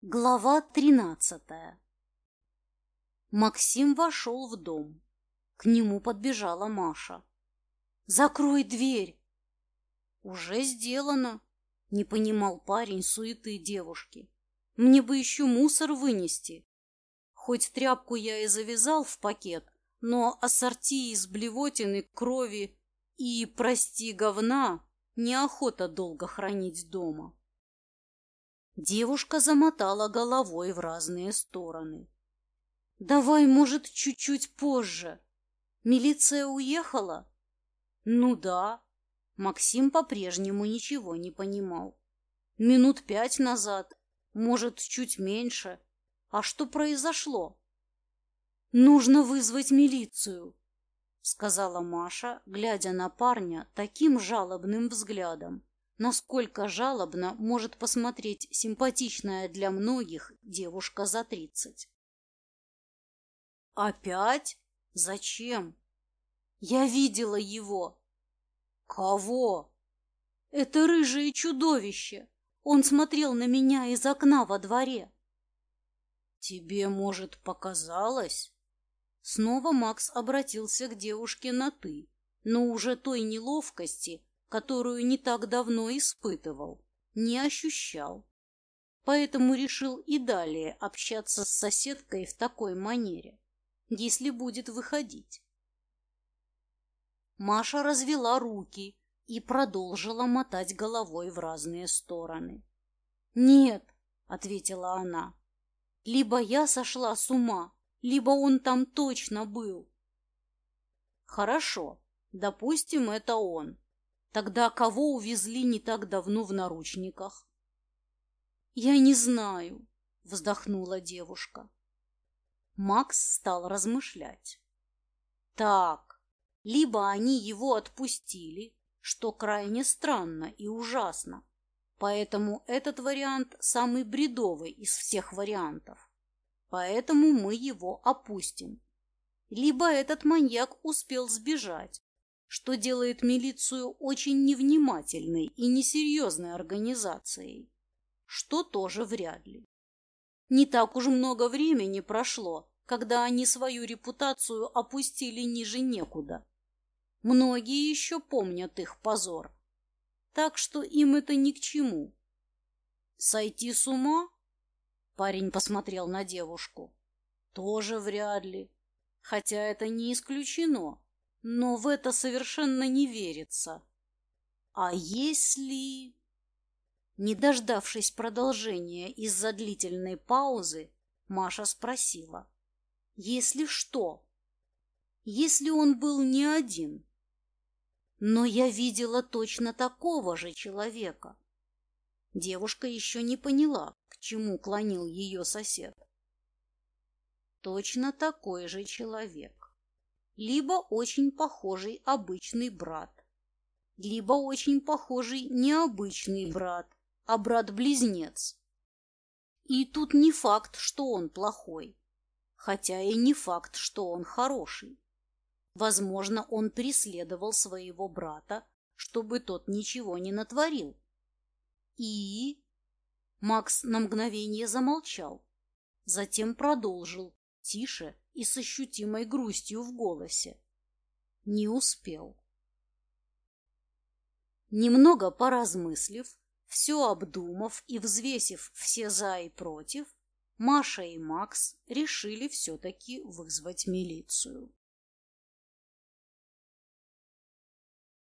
Глава тринадцатая Максим вошел в дом. К нему подбежала Маша. «Закрой дверь!» «Уже сделано!» — не понимал парень суеты девушки. «Мне бы еще мусор вынести. Хоть тряпку я и завязал в пакет, но ассорти из блевотины, крови и, прости, говна неохота долго хранить дома». Девушка замотала головой в разные стороны. «Давай, может, чуть-чуть позже. Милиция уехала?» «Ну да». Максим по-прежнему ничего не понимал. «Минут пять назад, может, чуть меньше. А что произошло?» «Нужно вызвать милицию», — сказала Маша, глядя на парня таким жалобным взглядом, насколько жалобно может посмотреть симпатичная для многих девушка за тридцать. «Опять? Зачем? Я видела его». «Кого?» «Это рыжее чудовище. Он смотрел на меня из окна во дворе». «Тебе, может, показалось?» Снова Макс обратился к девушке на «ты», но уже той неловкости, которую не так давно испытывал, не ощущал. Поэтому решил и далее общаться с соседкой в такой манере, если будет выходить. Маша развела руки и продолжила мотать головой в разные стороны. «Нет», — ответила она, — «либо я сошла с ума, либо он там точно был». «Хорошо, допустим, это он. Тогда кого увезли не так давно в наручниках? Я не знаю, вздохнула девушка. Макс стал размышлять. Так, либо они его отпустили, что крайне странно и ужасно. Поэтому этот вариант самый бредовый из всех вариантов. Поэтому мы его опустим. Либо этот маньяк успел сбежать, что делает милицию очень невнимательной и несерьезной организацией, что тоже вряд ли. Не так уж много времени прошло, когда они свою репутацию опустили ниже некуда. Многие еще помнят их позор, так что им это ни к чему. Сойти с ума? Парень посмотрел на девушку. Тоже вряд ли, хотя это не исключено. Но в это совершенно не верится. А если... Не дождавшись продолжения из-за длительной паузы, Маша спросила. «Если что? Если он был не один?» «Но я видела точно такого же человека». Девушка еще не поняла, к чему клонил ее сосед. «Точно такой же человек либо очень похожий обычный брат, либо очень похожий необычный брат, а брат-близнец. И тут не факт, что он плохой, хотя и не факт, что он хороший. Возможно, он преследовал своего брата, чтобы тот ничего не натворил. И... Макс на мгновение замолчал, затем продолжил, тише и с ощутимой грустью в голосе. Не успел. Немного поразмыслив, все обдумав и взвесив все «за» и «против», Маша и Макс решили все-таки вызвать милицию.